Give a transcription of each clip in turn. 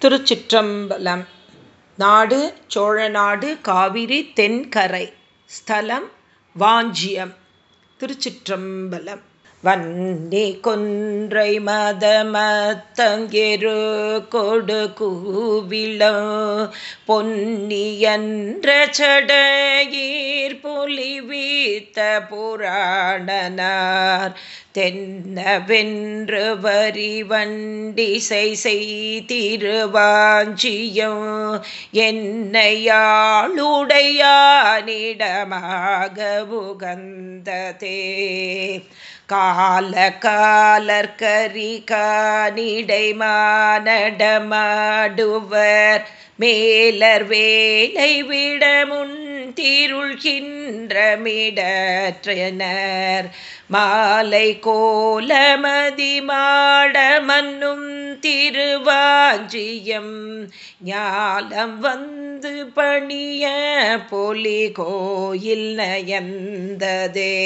திருச்சிற்றம்பலம். நாடு சோழநாடு காவிரி தென்கரை. ஸ்தலம் வாஞ்சியம். திருச்சிற்றம்பலம். வன்னி கொன்றை மதமத்தங்கெரு கொடு கூவிளோ பொன்னியன்ற சடையீர் புலி வீத்த புராணனார். தென்னவென்று வரி வண்டிசை செய்திருவாஞ்சியம் என்னையாளுடையானிடமாக உகந்ததே கால காலர்கரி மானடமாடுவர் மேலர் வேலை விட திருள்கின்றமிடற்றனர் மாலை கோலமதி மாடமன்னும் திருவாஞ்சியம். ஞாலம் வந்து வந்து பணிய பொலி கோயில் நயந்ததே.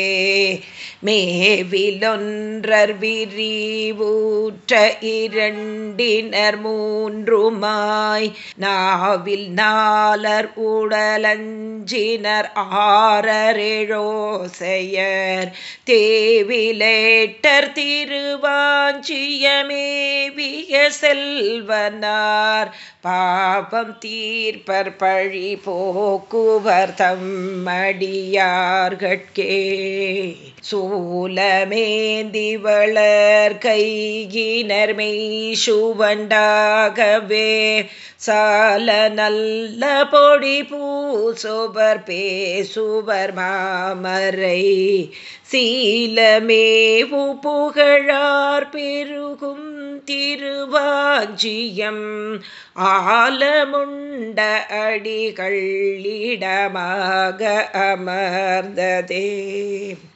மேவிலொன்றர் விரிவூற்ற இரண்டினர் மூன்றுமாய் நாவில் நாலர் உடலஞ்சினர் ஆறரேழோசையர். தேவிலேட்டர் திருவாஞ்சியமேவிய செல்வனார். பாபம் தீர்ப்பர் பழி போக்குவர் தம்மடியார்கட்கே. சூலமேந்தி வளர் கையினர் மெய்சுவண்டாகவே. சால நல்ல பொடி பூசுவர் பேசுவர் மாமரை. சீலமேவு புகழார் பெருகும் திருவாஞ்சியம். ஆலமுண்ட அடிகள் இடமாக அமர்ந்ததே.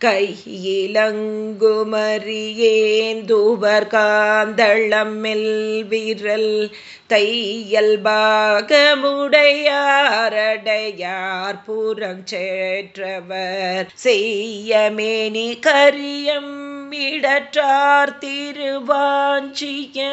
கையிலங்குமரியேந்துவர் காந்தளம் விரல் தையல் பாகமுடையாரடையார் புறம் சேற்றவர் செய்யமேனி கரியம் இடற்றார் திருவாஞ்சிய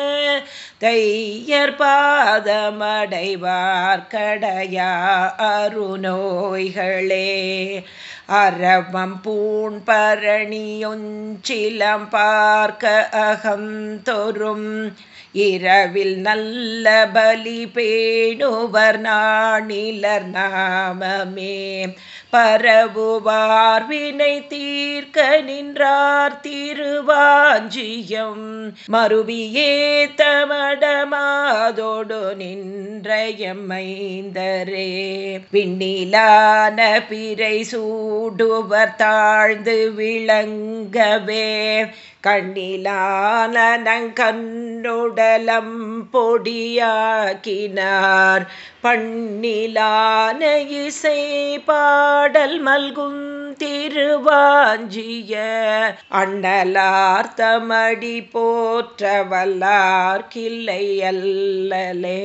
தையர் பாதமடைவார் கடையா அருநோய்களே. அரவம் பூண் பரணியொஞ்சிலம் பார்க்க அகம் தொரும் இரவில் நல்ல பலி பேணுவர் நாணிலர் நாமமே. பரவுவார் வினை தீர்க்க நின்றார் திருவாஞ்சியம். மறுவியே தமடமாதோடு நின்றயமைந்தரே பின்னிலான பிறை சூடுவர் தாழ்ந்து விளங்கவே. கண்ணிலான நங்கண்ணுடலம் பொடியாக்கினார். பண்ணிலான இசை பாடல் மல்கும் திருவாஞ்சிய அண்ணலார் தமடி போற்ற வல்லார் கிள்ளை அல்லலே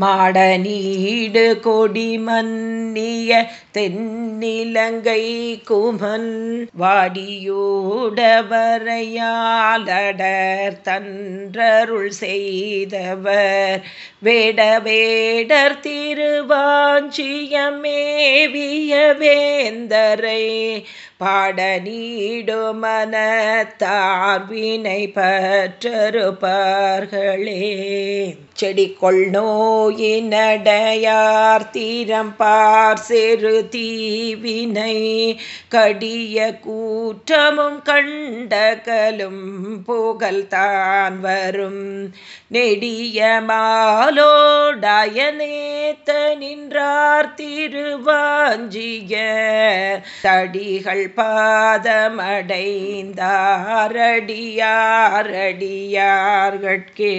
மாடநீடு கொடி மன்னிய தென்னிலங்கை குமன் வாடியூடவரையாளடர் தன்றருள் செய்தவர். வேட வேடர் திருவாஞ்சியமேவிய வேந்தர் ಅಂದ್ರೆ பாட நீடு மனத்தார்வினை செடி கொள் நோயினடையார் தீரம் பார் செரு தீவினை கடிய கூற்றமும் கண்டகலும் புகழ்தான் வரும். நெடிய மாலோடாய நேத்த நின்றார் திருவாஞ்சிய தடிகள் பாதமடைந்தாரடியாரடியார்கட்கே.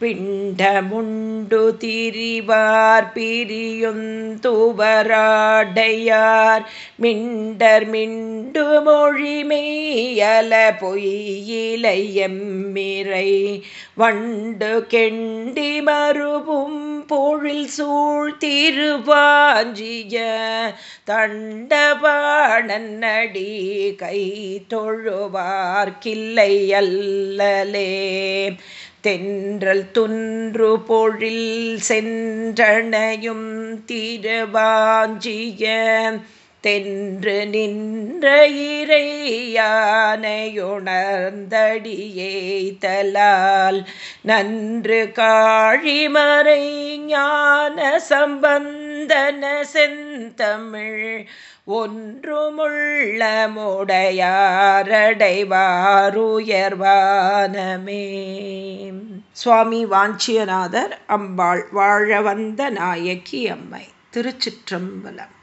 பிண்டமுண்டு திரிவார் பிரியுந்துவராடையார் மிண்டர் மிண்டு மொழிமேயல பொய்யிலையம்மிரை வண்டு கெண்டி மறுபும் பொழில் சூழ் திருவாஞ்சிய. தண்டபாணன்னடி கை தொழுவார்கில்லை அல்லலே. தென்றல் துன்று பொழில் சென்றனையும் திருவாஞ்சிய தென்று நின்ற இறையானையுணர்ந்தடியேதலால் நன்று காழிமறை ஞான சம்பந்த சிந்தன செந்தமிழ் ஒன்றுமுள்ள முடையாரடைவாருயர்வானமே சுவாமி வாஞ்சியநாதர் அம்பாள் வாழ வந்த நாயக்கி அம்மை திருச்சிற்றம்பலம்.